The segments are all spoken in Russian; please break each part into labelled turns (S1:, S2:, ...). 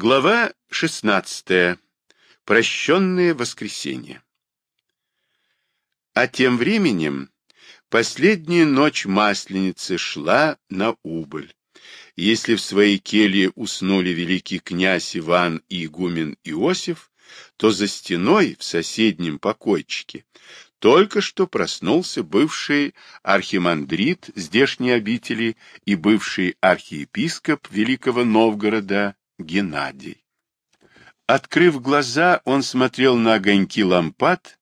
S1: Глава 16. Прощенное воскресенье. А тем временем последняя ночь Масленицы шла на убыль. Если в своей келье уснули великий князь Иван и игумен Иосиф, то за стеной в соседнем покойчике только что проснулся бывший архимандрит здешней обители и бывший архиепископ Великого Новгорода Геннадий. Открыв глаза, он смотрел на огоньки лампад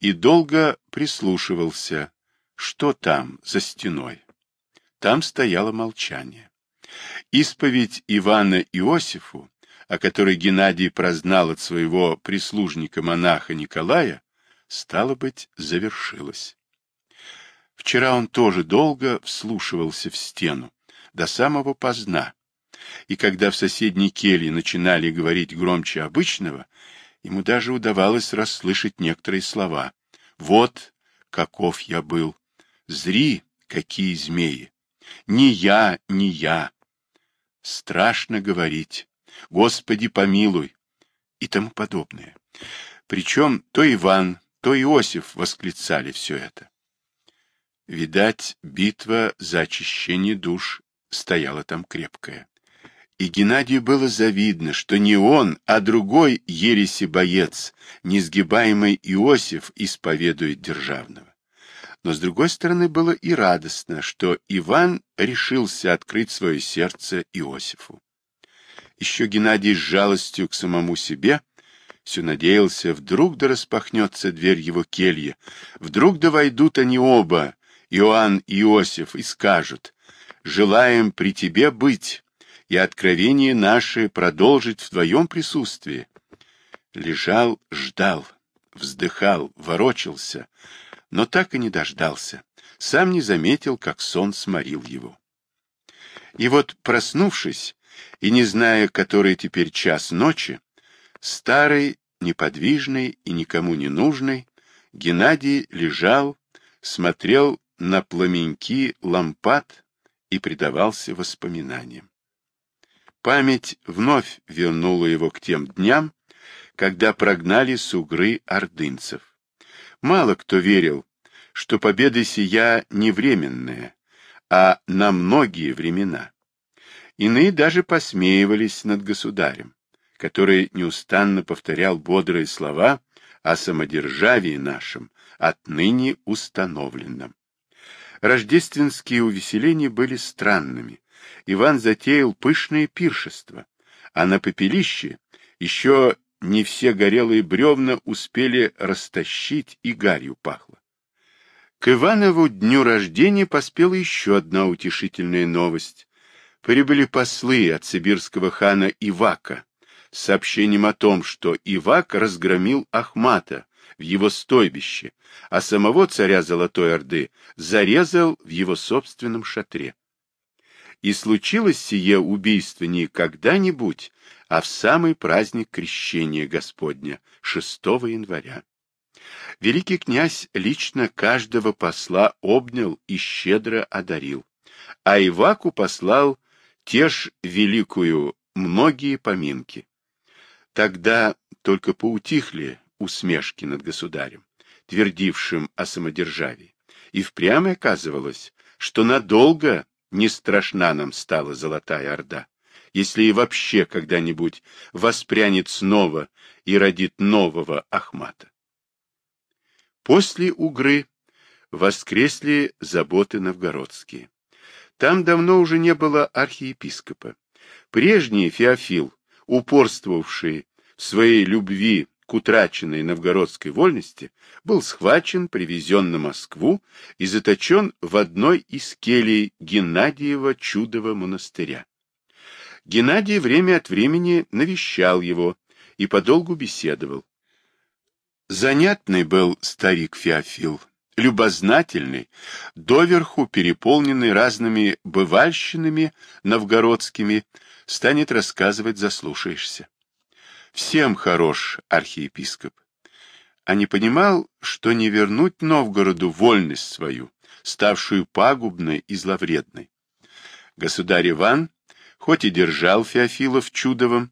S1: и долго прислушивался, что там за стеной. Там стояло молчание. Исповедь Ивана Иосифу, о которой Геннадий прознал от своего прислужника-монаха Николая, стало быть, завершилась. Вчера он тоже долго вслушивался в стену, до самого поздна, и когда в соседней келье начинали говорить громче обычного, ему даже удавалось расслышать некоторые слова. «Вот каков я был! Зри, какие змеи! Не я, не я! Страшно говорить! Господи, помилуй!» и тому подобное. Причем то Иван, то Иосиф восклицали все это. Видать, битва за очищение душ стояла там крепкая. И Геннадию было завидно, что не он, а другой ереси-боец, несгибаемый Иосиф, исповедует державного. Но, с другой стороны, было и радостно, что Иван решился открыть свое сердце Иосифу. Еще Геннадий с жалостью к самому себе все надеялся, вдруг да распахнется дверь его кельи, вдруг да войдут они оба, Иоанн и Иосиф, и скажут, «Желаем при тебе быть, и откровение наше продолжить в твоем присутствии. Лежал, ждал, вздыхал, ворочался, но так и не дождался, сам не заметил, как сон сморил его. И вот, проснувшись, и не зная, который теперь час ночи, старый, неподвижный и никому не нужный, Геннадий лежал, смотрел на пламеньки лампад и предавался воспоминаниям. Память вновь вернула его к тем дням, когда прогнали с угры ордынцев. Мало кто верил, что победа сия не временная, а на многие времена. Иные даже посмеивались над государем, который неустанно повторял бодрые слова о самодержавии нашем, отныне установленном. Рождественские увеселения были странными, Иван затеял пышное пиршество, а на пепелище еще не все горелые бревна успели растащить и гарью пахло. К Иванову дню рождения поспела еще одна утешительная новость. Прибыли послы от сибирского хана Ивака с сообщением о том, что Ивак разгромил Ахмата в его стойбище, а самого царя Золотой Орды зарезал в его собственном шатре. И случилось сие убийство не когда-нибудь, а в самый праздник Крещения Господня, 6 января. Великий князь лично каждого посла обнял и щедро одарил, а Иваку послал те ж великую многие поминки. Тогда только поутихли усмешки над государем, твердившим о самодержавии, и впрямь оказывалось, что надолго не страшна нам стала Золотая Орда, если и вообще когда-нибудь воспрянет снова и родит нового Ахмата. После Угры воскресли заботы новгородские. Там давно уже не было архиепископа. Прежний Феофил, упорствовавший в своей любви к утраченной новгородской вольности, был схвачен, привезен на Москву и заточен в одной из келей Геннадиева чудового монастыря. Геннадий время от времени навещал его и подолгу беседовал. Занятный был старик Феофил, любознательный, доверху переполненный разными бывальщинами новгородскими, станет рассказывать, заслушаешься. Всем хорош архиепископ. А не понимал, что не вернуть Новгороду вольность свою, ставшую пагубной и зловредной. Государь Иван, хоть и держал Феофилов чудовым,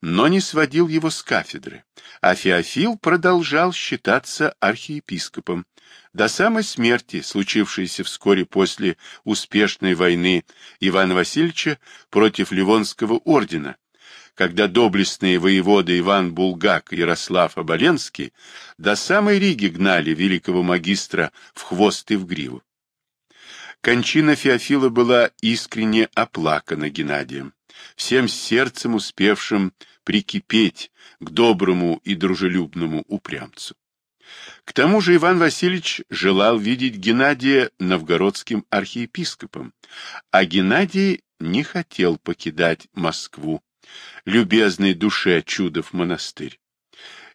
S1: но не сводил его с кафедры, а Феофил продолжал считаться архиепископом до самой смерти, случившейся вскоре после успешной войны Ивана Васильевича против Ливонского ордена, когда доблестные воеводы Иван Булгак и Ярослав Оболенский до самой Риги гнали великого магистра в хвост и в гриву. Кончина Феофила была искренне оплакана Геннадием, всем сердцем успевшим прикипеть к доброму и дружелюбному упрямцу. К тому же Иван Васильевич желал видеть Геннадия новгородским архиепископом, а Геннадий не хотел покидать Москву, любезной душе Чудов монастырь.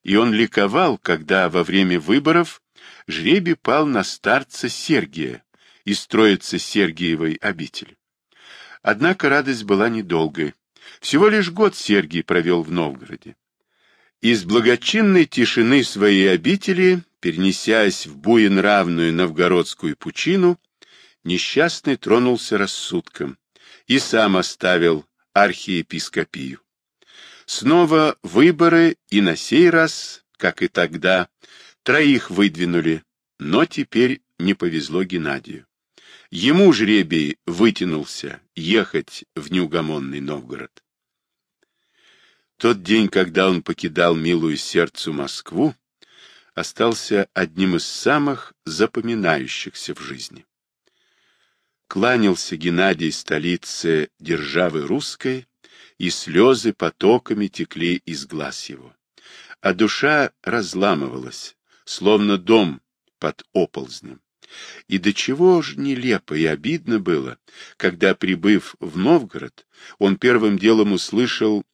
S1: И он ликовал, когда во время выборов жребий пал на старца Сергия и строится Сергиевой обители. Однако радость была недолгой. Всего лишь год Сергий провел в Новгороде. Из благочинной тишины своей обители, перенесясь в буенравную новгородскую пучину, несчастный тронулся рассудком и сам оставил архиепископию. Снова выборы, и на сей раз, как и тогда, троих выдвинули, но теперь не повезло Геннадию. Ему жребий вытянулся ехать в неугомонный Новгород. Тот день, когда он покидал милую сердцу Москву, остался одним из самых запоминающихся в жизни. Кланялся Геннадий столице державы русской, и слезы потоками текли из глаз его. А душа разламывалась, словно дом под оползнем. И до чего ж нелепо и обидно было, когда, прибыв в Новгород, он первым делом услышал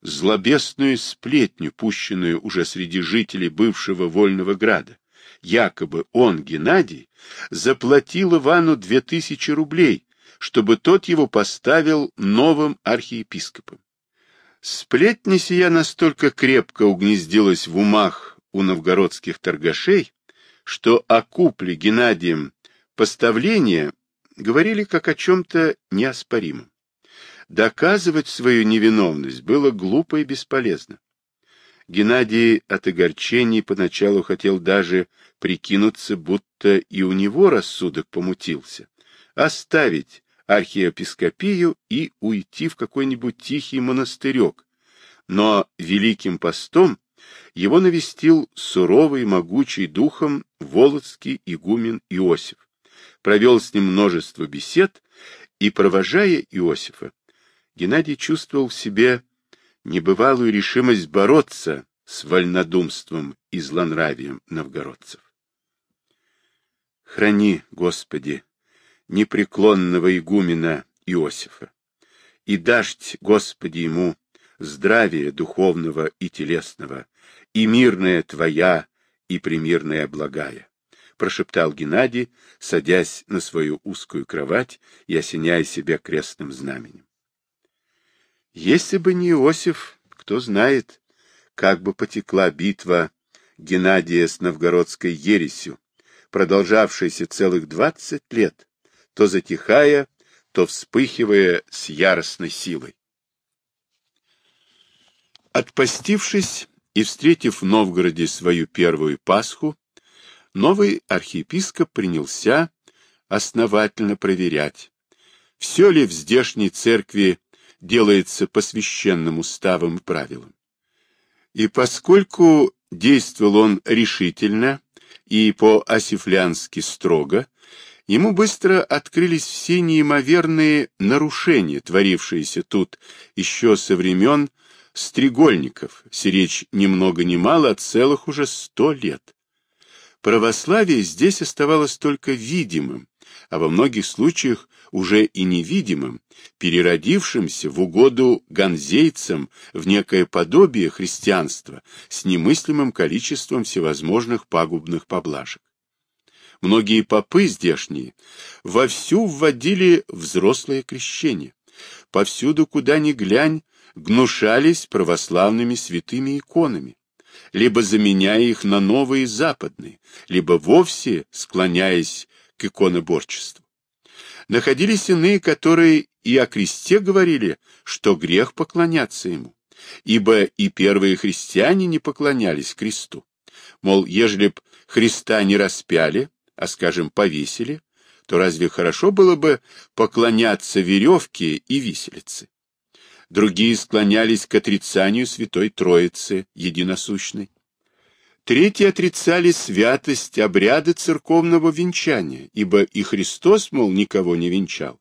S1: злобесную сплетню, пущенную уже среди жителей бывшего Вольного Града. Якобы он, Геннадий, заплатил Ивану две тысячи рублей, чтобы тот его поставил новым архиепископом. Сплетня сия настолько крепко угнездилась в умах у новгородских торгашей, что о купле Геннадием поставления говорили как о чем-то неоспоримом. Доказывать свою невиновность было глупо и бесполезно. Геннадий от огорчений поначалу хотел даже прикинуться, будто и у него рассудок помутился, оставить архиепископию и уйти в какой-нибудь тихий монастырек. Но великим постом его навестил суровый, могучий духом володский игумен Иосиф, провел с ним множество бесед, и, провожая Иосифа, Геннадий чувствовал в себе небывалую решимость бороться с вольнодумством и злонравием новгородцев. Храни, Господи, непреклонного игумена Иосифа, и дашь, Господи, ему здравия духовного и телесного, и мирная Твоя, и примирная благая, прошептал Геннадий, садясь на свою узкую кровать и осеняя себя крестным знаменем. Если бы не Иосиф, кто знает, как бы потекла битва Геннадия с новгородской ересью, продолжавшаяся целых двадцать лет, то затихая, то вспыхивая с яростной силой. Отпостившись и встретив в Новгороде свою первую Пасху, новый архиепископ принялся основательно проверять, все ли в здешней церкви делается по священным уставам и правилам. И поскольку действовал он решительно и по-осифлянски строго, ему быстро открылись все неимоверные нарушения, творившиеся тут еще со времен стрегольников, сиречь ни много ни мало, а целых уже сто лет. Православие здесь оставалось только видимым, а во многих случаях уже и невидимым, переродившимся в угоду ганзейцам в некое подобие христианства с немыслимым количеством всевозможных пагубных поблажек. Многие попы здешние вовсю вводили взрослое крещение. Повсюду, куда ни глянь, гнушались православными святыми иконами, либо заменяя их на новые западные, либо вовсе склоняясь к иконоборчеству. Находились иные, которые и о кресте говорили, что грех поклоняться ему, ибо и первые христиане не поклонялись кресту. Мол, ежели б Христа не распяли, а, скажем, повесили, то разве хорошо было бы поклоняться веревке и виселице? Другие склонялись к отрицанию Святой Троицы, единосущной. Третьи отрицали святость обряда церковного венчания, ибо и Христос, мол, никого не венчал.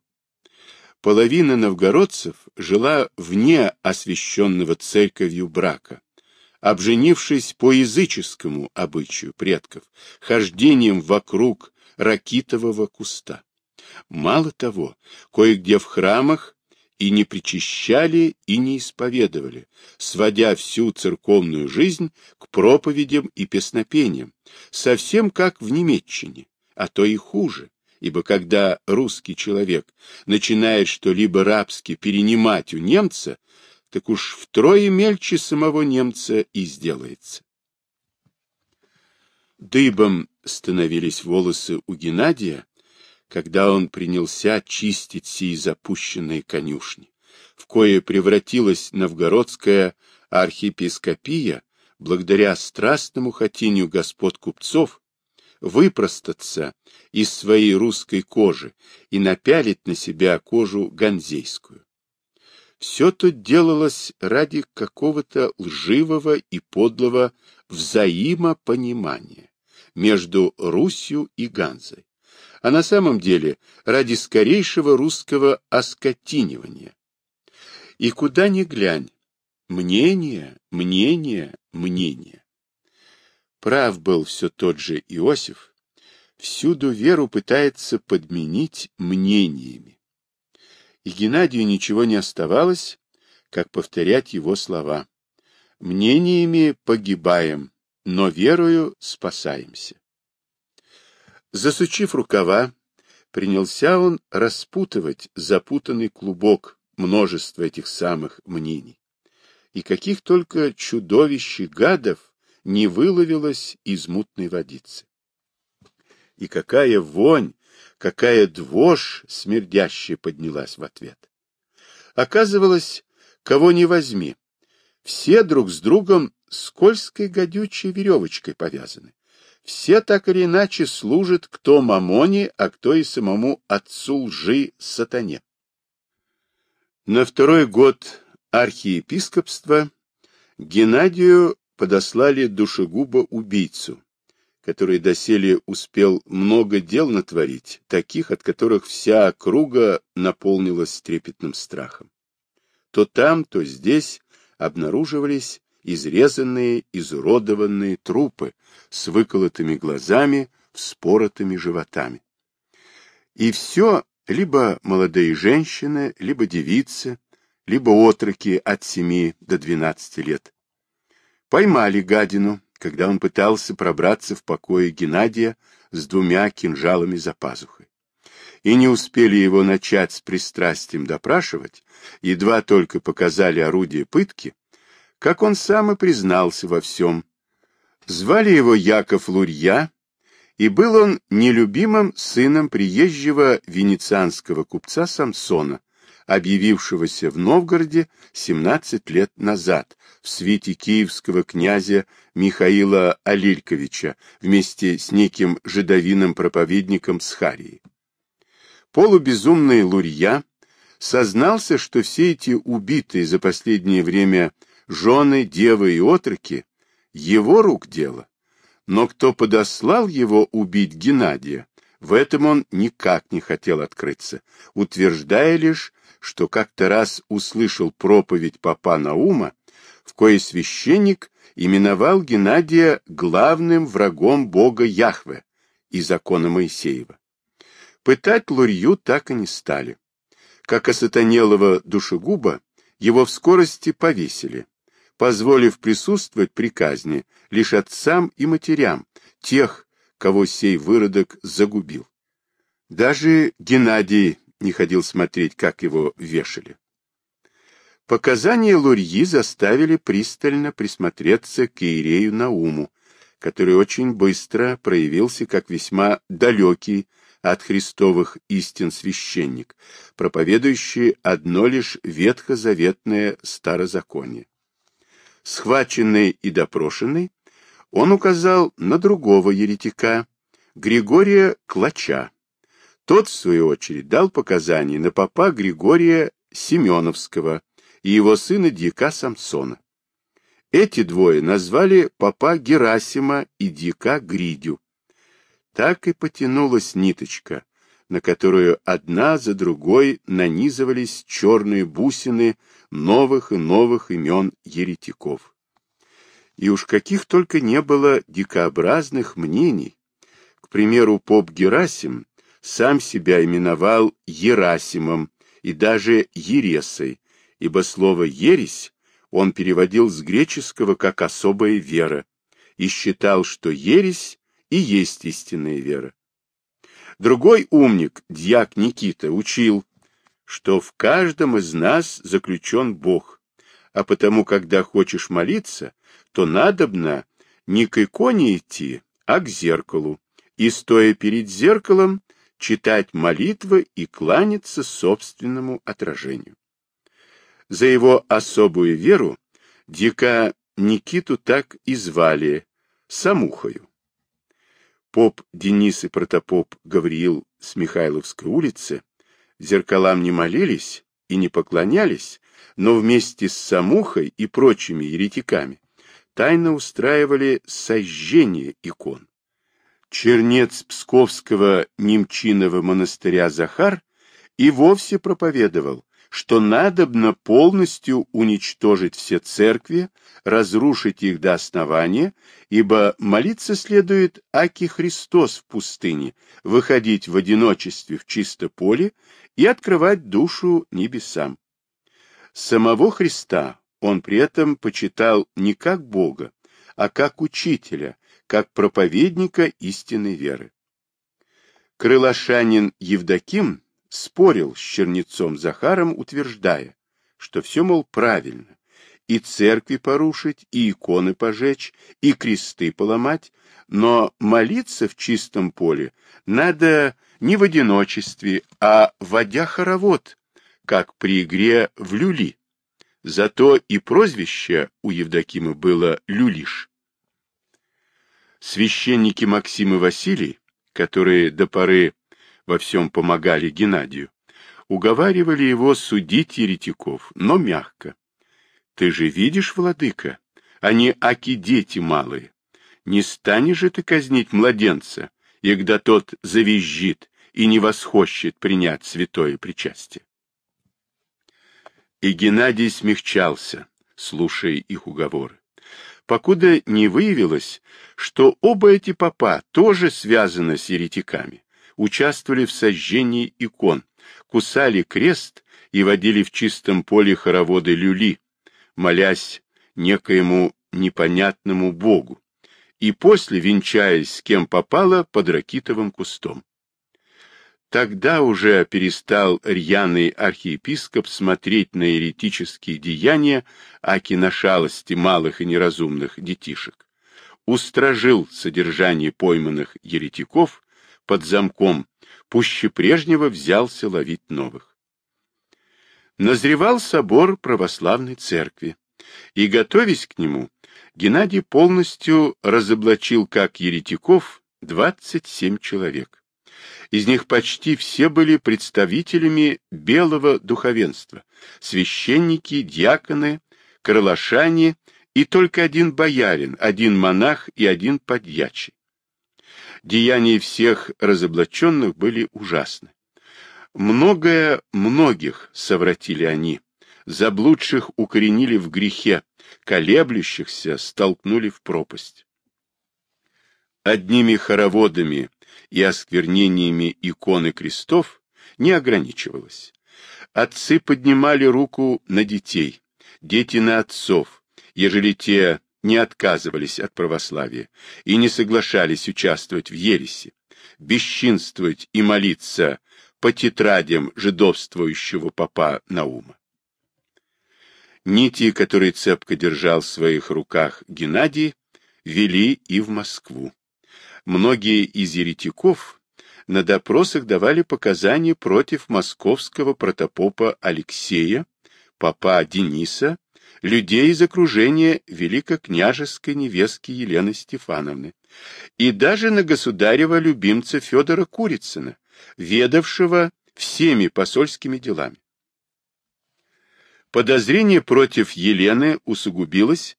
S1: Половина новгородцев жила вне освященного церковью брака, обженившись по языческому обычаю предков, хождением вокруг ракитового куста. Мало того, кое-где в храмах и не причащали, и не исповедовали, сводя всю церковную жизнь к проповедям и песнопениям, совсем как в Немеччине, а то и хуже, ибо когда русский человек начинает что-либо рабски перенимать у немца, так уж втрое мельче самого немца и сделается. Дыбом становились волосы у Геннадия, когда он принялся чистить сии запущенные конюшни, в кое превратилась новгородская архиепископия, благодаря страстному хотению господ купцов, выпростаться из своей русской кожи и напялить на себя кожу ганзейскую. Все тут делалось ради какого-то лживого и подлого взаимопонимания между Русью и Ганзой а на самом деле ради скорейшего русского оскотинивания. И куда ни глянь, мнение, мнение, мнение. Прав был все тот же Иосиф, всюду веру пытается подменить мнениями. И Геннадию ничего не оставалось, как повторять его слова. Мнениями погибаем, но верою спасаемся. Засучив рукава, принялся он распутывать запутанный клубок множества этих самых мнений. И каких только чудовищ и гадов не выловилось из мутной водицы. И какая вонь, какая двошь смердящая поднялась в ответ. Оказывалось, кого не возьми, все друг с другом скользкой гадючей веревочкой повязаны все так или иначе служат кто Мамоне, а кто и самому отцу лжи сатане. На второй год архиепископства Геннадию подослали душегуба-убийцу, который доселе успел много дел натворить, таких, от которых вся округа наполнилась трепетным страхом. То там, то здесь обнаруживались изрезанные, изуродованные трупы с выколотыми глазами, вспоротыми животами. И все либо молодые женщины, либо девицы, либо отроки от семи до двенадцати лет. Поймали гадину, когда он пытался пробраться в покое Геннадия с двумя кинжалами за пазухой. И не успели его начать с пристрастием допрашивать, едва только показали орудие пытки, как он сам и признался во всем. Звали его Яков Лурья, и был он нелюбимым сыном приезжего венецианского купца Самсона, объявившегося в Новгороде 17 лет назад в свете киевского князя Михаила Алильковича вместе с неким жидовиным проповедником Схарии. Полубезумный Лурья сознался, что все эти убитые за последнее время жены, девы и отроки — его рук дело. Но кто подослал его убить Геннадия, в этом он никак не хотел открыться, утверждая лишь, что как-то раз услышал проповедь папа Наума, в кое священник именовал Геннадия главным врагом бога Яхве и закона Моисеева. Пытать Лурью так и не стали. Как осатанелого душегуба, его в скорости повесили, позволив присутствовать при казни лишь отцам и матерям, тех, кого сей выродок загубил. Даже Геннадий не ходил смотреть, как его вешали. Показания Лурьи заставили пристально присмотреться к Иерею Науму, который очень быстро проявился как весьма далекий от христовых истин священник, проповедующий одно лишь ветхозаветное старозаконие. Схваченный и допрошенный, он указал на другого еретика, Григория Клача. Тот, в свою очередь, дал показания на попа Григория Семеновского и его сына Дьяка Самсона. Эти двое назвали попа Герасима и Дьяка Гридю. Так и потянулась ниточка, на которую одна за другой нанизывались черные бусины новых и новых имен еретиков. И уж каких только не было дикообразных мнений. К примеру, поп Герасим сам себя именовал Ерасимом и даже Ересой, ибо слово «ересь» он переводил с греческого как «особая вера» и считал, что ересь и есть истинная вера. Другой умник, дьяк Никита, учил, что в каждом из нас заключен Бог, а потому, когда хочешь молиться, то надобно не к иконе идти, а к зеркалу, и, стоя перед зеркалом, читать молитвы и кланяться собственному отражению. За его особую веру дика Никиту так и звали Самухою. Поп Денис и протопоп Гавриил с Михайловской улицы зеркалам не молились и не поклонялись, но вместе с Самухой и прочими еретиками тайно устраивали сожжение икон. Чернец Псковского Немчиного монастыря Захар и вовсе проповедовал, что надобно полностью уничтожить все церкви, разрушить их до основания, ибо молиться следует Аки Христос в пустыне, выходить в одиночестве в чисто поле и открывать душу небесам. Самого Христа он при этом почитал не как Бога, а как учителя, как проповедника истинной веры. Крылашанин Евдоким спорил с чернецом Захаром, утверждая, что все, мол, правильно, и церкви порушить, и иконы пожечь, и кресты поломать, но молиться в чистом поле надо не в одиночестве, а водя хоровод, как при игре в люли. Зато и прозвище у Евдокима было Люлиш. Священники Максим и Василий, которые до поры во всем помогали Геннадию, уговаривали его судить еретиков, но мягко. Ты же видишь, владыка, они аки дети малые. Не станешь же ты казнить младенца, и когда тот завизжит и не восхощет принять святое причастие. И Геннадий смягчался, слушая их уговоры. Покуда не выявилось, что оба эти попа тоже связаны с еретиками, участвовали в сожжении икон, кусали крест и водили в чистом поле хороводы люли, молясь некоему непонятному богу, и после венчаясь с кем попало под ракитовым кустом. Тогда уже перестал рьяный архиепископ смотреть на еретические деяния, аки на шалости малых и неразумных детишек. Устражил содержание пойманных еретиков под замком, пуще прежнего взялся ловить новых. Назревал собор православной церкви, и, готовясь к нему, Геннадий полностью разоблачил как еретиков 27 человек. Из них почти все были представителями белого духовенства, священники, диаконы, крылашане и только один боярин, один монах и один подьячий. Деяния всех разоблаченных были ужасны. Многое многих совратили они, заблудших укоренили в грехе, колеблющихся столкнули в пропасть. Одними хороводами и осквернениями иконы крестов не ограничивалось. Отцы поднимали руку на детей, дети на отцов, ежели те не отказывались от православия и не соглашались участвовать в ереси, бесчинствовать и молиться по тетрадям жидовствующего папа Наума. Нити, которые цепко держал в своих руках Геннадий, вели и в Москву. Многие из еретиков на допросах давали показания против московского протопопа Алексея, папа Дениса, людей из окружения великокняжеской невестки Елены Стефановны и даже на государева любимца Федора Курицына, ведавшего всеми посольскими делами. Подозрение против Елены усугубилось,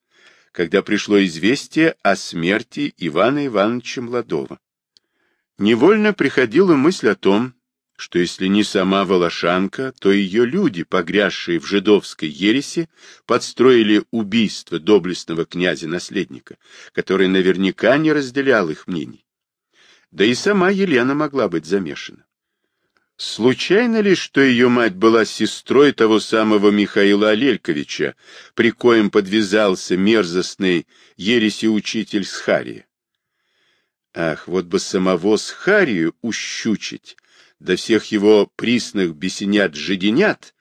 S1: когда пришло известие о смерти Ивана Ивановича Младова. Невольно приходила мысль о том, что если не сама Волошанка, то ее люди, погрязшие в жидовской ереси, подстроили убийство доблестного князя-наследника, который наверняка не разделял их мнений. Да и сама Елена могла быть замешана. Случайно ли, что ее мать была сестрой того самого Михаила Алельковича, при коем подвязался мерзостный ереси-учитель Схария? Ах, вот бы самого Схарию ущучить, до всех его присных бесенят-жиденят,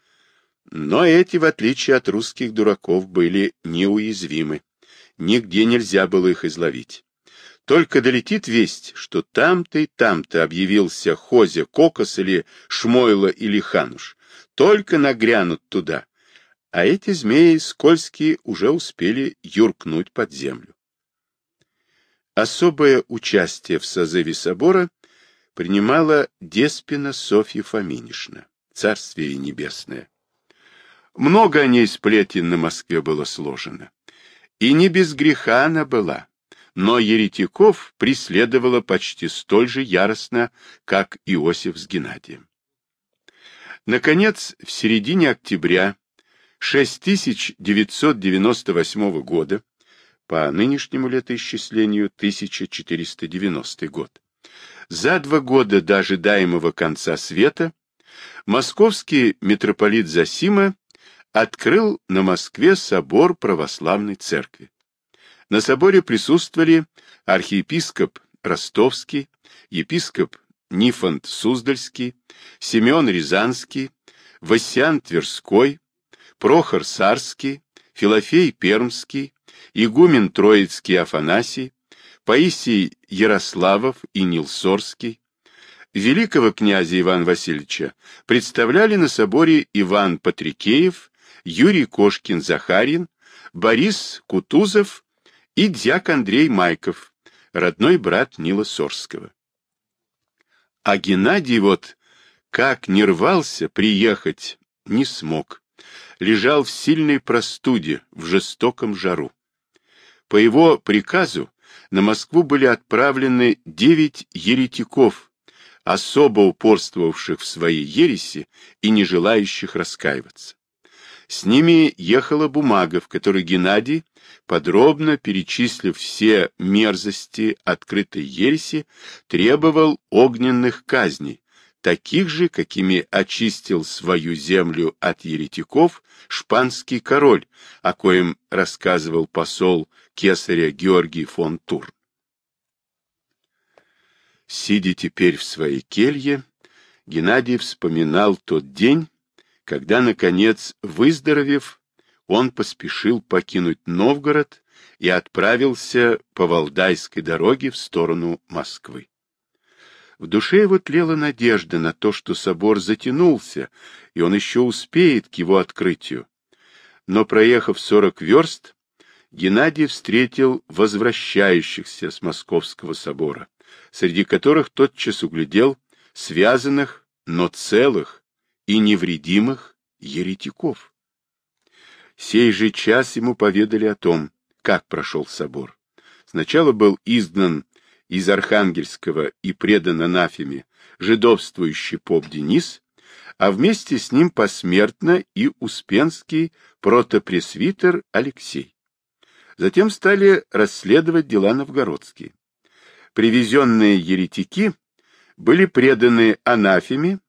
S1: но эти, в отличие от русских дураков, были неуязвимы. Нигде нельзя было их изловить. Только долетит весть, что там-то и там-то объявился Хозя Кокос или Шмойла или Хануш. Только нагрянут туда. А эти змеи скользкие уже успели юркнуть под землю. Особое участие в созыве собора принимала Деспина Софья Фоминишна, царствие небесное. Много о ней сплетен на Москве было сложено. И не без греха она была, но еретиков преследовала почти столь же яростно, как Иосиф с Геннадием. Наконец, в середине октября 6998 года, по нынешнему летоисчислению 1490 год, за два года до ожидаемого конца света московский митрополит Засима открыл на Москве собор православной церкви. На соборе присутствовали архиепископ Ростовский, епископ Нифонт Суздальский, Семен Рязанский, Васян Тверской, Прохор Сарский, Филофей Пермский, игумен Троицкий Афанасий, Паисий Ярославов и Нил Сорский, великого князя Ивана Васильевича представляли на соборе Иван Патрикеев, Юрий Кошкин-Захарин, Борис Кутузов и дьяк Андрей Майков, родной брат Нила Сорского. А Геннадий вот как не рвался приехать, не смог. Лежал в сильной простуде, в жестоком жару. По его приказу на Москву были отправлены девять еретиков, особо упорствовавших в своей ереси и не желающих раскаиваться. С ними ехала бумага, в которой Геннадий, подробно перечислив все мерзости открытой ереси, требовал огненных казней, таких же, какими очистил свою землю от еретиков шпанский король, о коем рассказывал посол кесаря Георгий фон Тур. Сидя теперь в своей келье, Геннадий вспоминал тот день, когда, наконец, выздоровев, он поспешил покинуть Новгород и отправился по Валдайской дороге в сторону Москвы. В душе его тлела надежда на то, что собор затянулся, и он еще успеет к его открытию. Но, проехав сорок верст, Геннадий встретил возвращающихся с Московского собора, среди которых тотчас углядел связанных, но целых и невредимых еретиков. Сей же час ему поведали о том, как прошел собор. Сначала был изгнан из Архангельского и предан анафеме жидовствующий поп Денис, а вместе с ним посмертно и успенский протопресвитер Алексей. Затем стали расследовать дела новгородские. Привезенные еретики были преданы анафеме,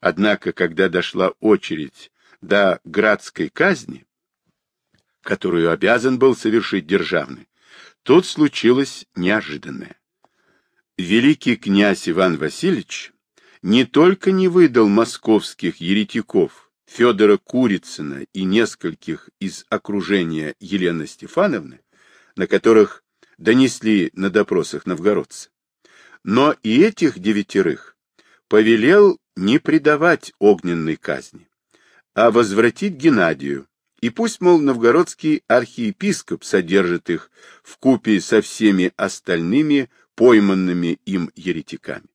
S1: однако, когда дошла очередь до градской казни, которую обязан был совершить державный, тут случилось неожиданное великий князь Иван Васильевич не только не выдал московских еретиков Федора Курицына и нескольких из окружения Елены Стефановны, на которых донесли на допросах новгородцы, но и этих девятерых повелел не предавать огненной казни, а возвратить Геннадию, И пусть, мол, новгородский архиепископ содержит их в купе со всеми остальными пойманными им еретиками.